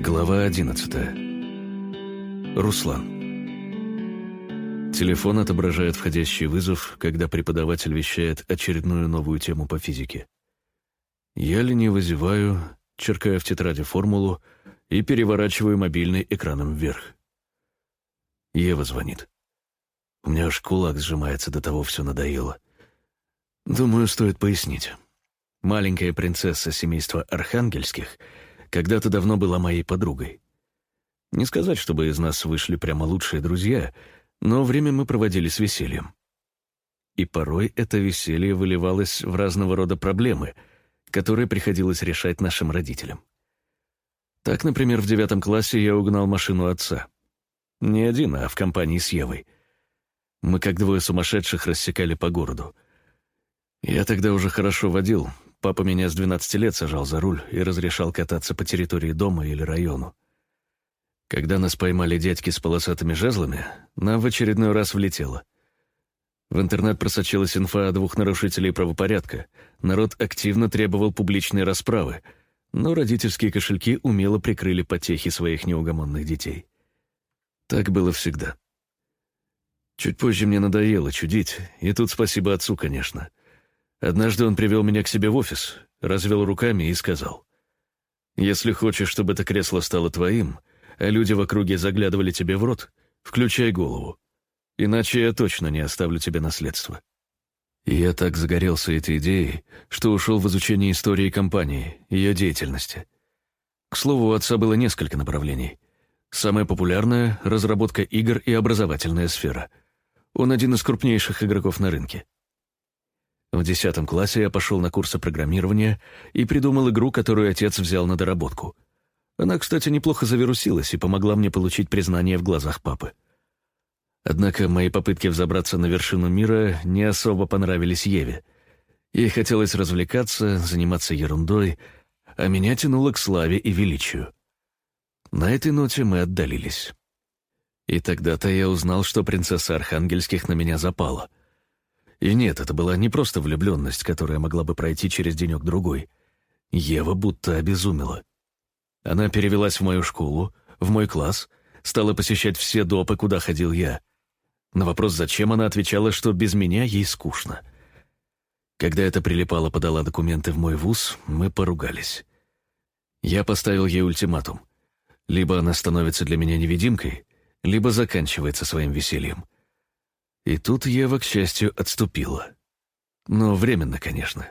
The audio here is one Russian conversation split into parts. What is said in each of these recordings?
Глава 11. Руслан. Телефон отображает входящий вызов, когда преподаватель вещает очередную новую тему по физике. Я лениво зеваю, черкаю в тетради формулу и переворачиваю мобильный экраном вверх. Ева звонит. У меня аж кулак сжимается, до того все надоело. Думаю, стоит пояснить. Маленькая принцесса семейства Архангельских — когда-то давно была моей подругой. Не сказать, чтобы из нас вышли прямо лучшие друзья, но время мы проводили с весельем. И порой это веселье выливалось в разного рода проблемы, которые приходилось решать нашим родителям. Так, например, в девятом классе я угнал машину отца. Не один, а в компании с Евой. Мы как двое сумасшедших рассекали по городу. Я тогда уже хорошо водил, Папа меня с 12 лет сажал за руль и разрешал кататься по территории дома или району. Когда нас поймали дядьки с полосатыми жезлами, нам в очередной раз влетело. В интернет просочилась инфа о двух нарушителей правопорядка. Народ активно требовал публичной расправы, но родительские кошельки умело прикрыли потехи своих неугомонных детей. Так было всегда. Чуть позже мне надоело чудить, и тут спасибо отцу, конечно. Однажды он привел меня к себе в офис, развел руками и сказал, «Если хочешь, чтобы это кресло стало твоим, а люди в округе заглядывали тебе в рот, включай голову, иначе я точно не оставлю тебе наследство». И я так загорелся этой идеей, что ушел в изучение истории компании, ее деятельности. К слову, у отца было несколько направлений. Самое популярное — разработка игр и образовательная сфера. Он один из крупнейших игроков на рынке. В десятом классе я пошел на курсы программирования и придумал игру, которую отец взял на доработку. Она, кстати, неплохо завирусилась и помогла мне получить признание в глазах папы. Однако мои попытки взобраться на вершину мира не особо понравились Еве. Ей хотелось развлекаться, заниматься ерундой, а меня тянуло к славе и величию. На этой ноте мы отдалились. И тогда-то я узнал, что принцесса Архангельских на меня запала — и нет, это была не просто влюбленность, которая могла бы пройти через денек-другой. Ева будто обезумела. Она перевелась в мою школу, в мой класс, стала посещать все допы, куда ходил я. На вопрос, зачем, она отвечала, что без меня ей скучно. Когда эта прилипала подала документы в мой вуз, мы поругались. Я поставил ей ультиматум. Либо она становится для меня невидимкой, либо заканчивается своим весельем. И тут Ева, к счастью, отступила. Но временно, конечно.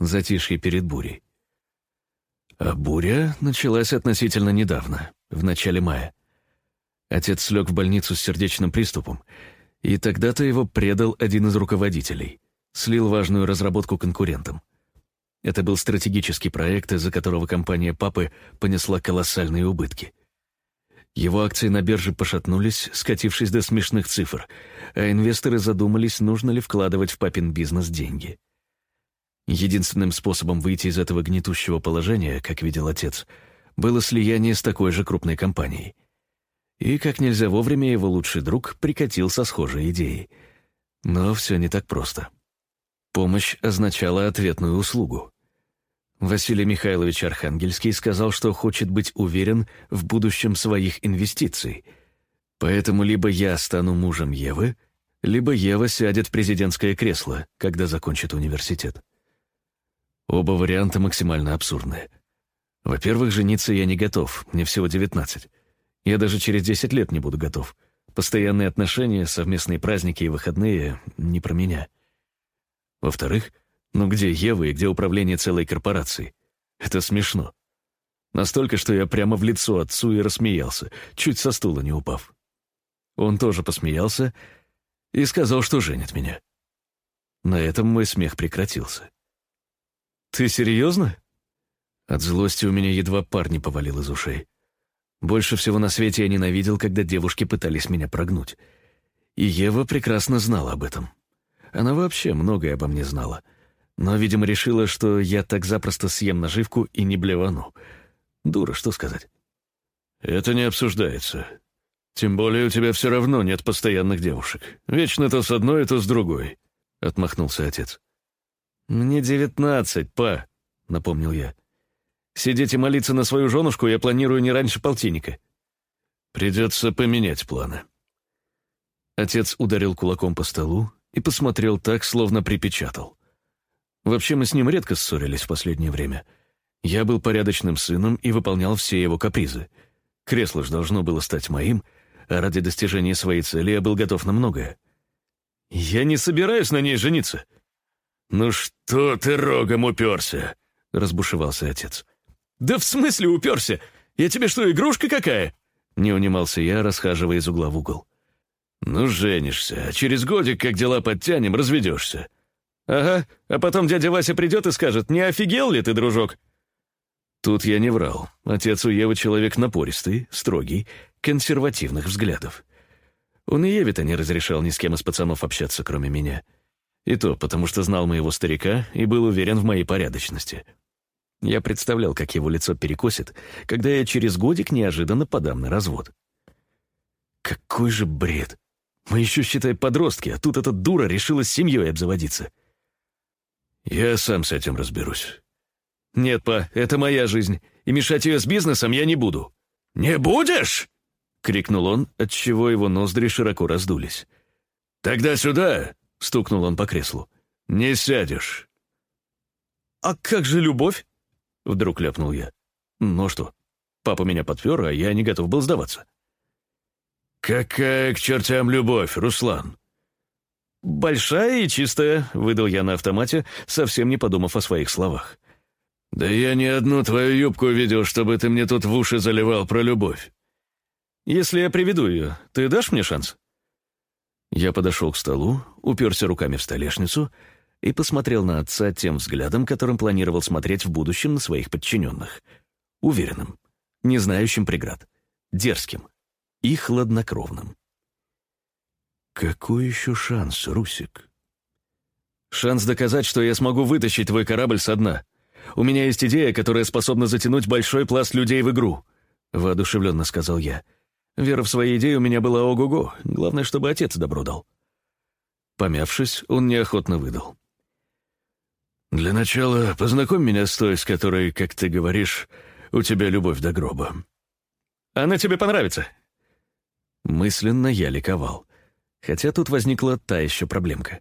Затишье перед бурей. А буря началась относительно недавно, в начале мая. Отец слег в больницу с сердечным приступом, и тогда-то его предал один из руководителей, слил важную разработку конкурентам. Это был стратегический проект, из-за которого компания папы понесла колоссальные убытки. Его акции на бирже пошатнулись, скатившись до смешных цифр, а инвесторы задумались, нужно ли вкладывать в папин бизнес деньги. Единственным способом выйти из этого гнетущего положения, как видел отец, было слияние с такой же крупной компанией. И как нельзя вовремя его лучший друг прикатил со схожей идеей. Но все не так просто. Помощь означала ответную услугу. Василий Михайлович Архангельский сказал, что хочет быть уверен в будущем своих инвестиций. Поэтому либо я стану мужем Евы, либо Ева сядет в президентское кресло, когда закончит университет. Оба варианта максимально абсурдные. Во-первых, жениться я не готов, мне всего 19. Я даже через 10 лет не буду готов. Постоянные отношения, совместные праздники и выходные — не про меня. Во-вторых, — ну где Ева и где управление целой корпорацией? Это смешно. Настолько, что я прямо в лицо отцу и рассмеялся, чуть со стула не упав. Он тоже посмеялся и сказал, что женит меня. На этом мой смех прекратился. «Ты серьезно?» От злости у меня едва пар не повалил из ушей. Больше всего на свете я ненавидел, когда девушки пытались меня прогнуть. И Ева прекрасно знала об этом. Она вообще многое обо мне знала — но, видимо, решила, что я так запросто съем наживку и не блевану. Дура, что сказать. «Это не обсуждается. Тем более у тебя все равно нет постоянных девушек. Вечно то с одной, то с другой», — отмахнулся отец. «Мне девятнадцать, па», — напомнил я. Сидеть и молиться на свою женушку я планирую не раньше полтинника. Придется поменять планы. Отец ударил кулаком по столу и посмотрел так, словно припечатал. Вообще мы с ним редко ссорились в последнее время. Я был порядочным сыном и выполнял все его капризы. Кресло ж должно было стать моим, а ради достижения своей цели я был готов на многое. Я не собираюсь на ней жениться. «Ну что ты рогом уперся?» — разбушевался отец. «Да в смысле уперся? Я тебе что, игрушка какая?» Не унимался я, расхаживая из угла в угол. «Ну, женишься, а через годик, как дела подтянем, разведешься». «Ага, а потом дядя Вася придет и скажет, не офигел ли ты, дружок?» Тут я не врал. Отец у Евы человек напористый, строгий, консервативных взглядов. Он и Еве-то не разрешал ни с кем из пацанов общаться, кроме меня. И то потому, что знал моего старика и был уверен в моей порядочности. Я представлял, как его лицо перекосит, когда я через годик неожиданно подам на развод. Какой же бред! Мы еще, считай, подростки, а тут эта дура решила с семьей обзаводиться. Я сам с этим разберусь. Нет, па, это моя жизнь, и мешать ее с бизнесом я не буду. «Не будешь?» — крикнул он, отчего его ноздри широко раздулись. «Тогда сюда!» — стукнул он по креслу. «Не сядешь». «А как же любовь?» — вдруг ляпнул я. «Ну что, папа меня подпер, а я не готов был сдаваться». «Какая к чертям любовь, Руслан?» «Большая и чистая», — выдал я на автомате, совсем не подумав о своих словах. «Да я ни одну твою юбку видел, чтобы ты мне тут в уши заливал про любовь». «Если я приведу ее, ты дашь мне шанс?» Я подошел к столу, уперся руками в столешницу и посмотрел на отца тем взглядом, которым планировал смотреть в будущем на своих подчиненных. Уверенным, не знающим преград, дерзким и хладнокровным. «Какой еще шанс, Русик?» «Шанс доказать, что я смогу вытащить твой корабль со дна. У меня есть идея, которая способна затянуть большой пласт людей в игру», — воодушевленно сказал я. Вера в свои идеи у меня была ого-го, главное, чтобы отец добро дал. Помявшись, он неохотно выдал. «Для начала познакомь меня с той, с которой, как ты говоришь, у тебя любовь до гроба». «Она тебе понравится». Мысленно я ликовал. Хотя тут возникла та еще проблемка.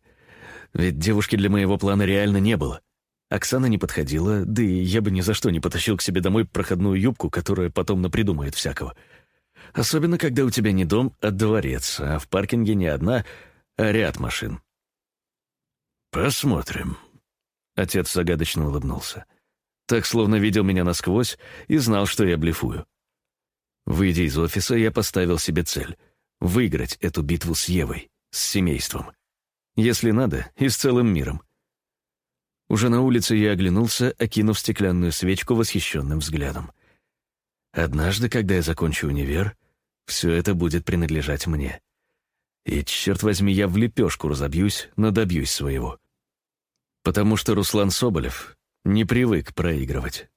Ведь девушки для моего плана реально не было. Оксана не подходила, да и я бы ни за что не потащил к себе домой проходную юбку, которая потом напридумает всякого. Особенно, когда у тебя не дом, а дворец, а в паркинге не одна, а ряд машин. «Посмотрим». Отец загадочно улыбнулся. Так, словно видел меня насквозь и знал, что я блефую. Выйдя из офиса, я поставил себе цель — выиграть эту битву с Евой, с семейством. Если надо, и с целым миром. Уже на улице я оглянулся, окинув стеклянную свечку восхищенным взглядом. Однажды, когда я закончу универ, все это будет принадлежать мне. И, черт возьми, я в лепешку разобьюсь, но добьюсь своего. Потому что Руслан Соболев не привык проигрывать.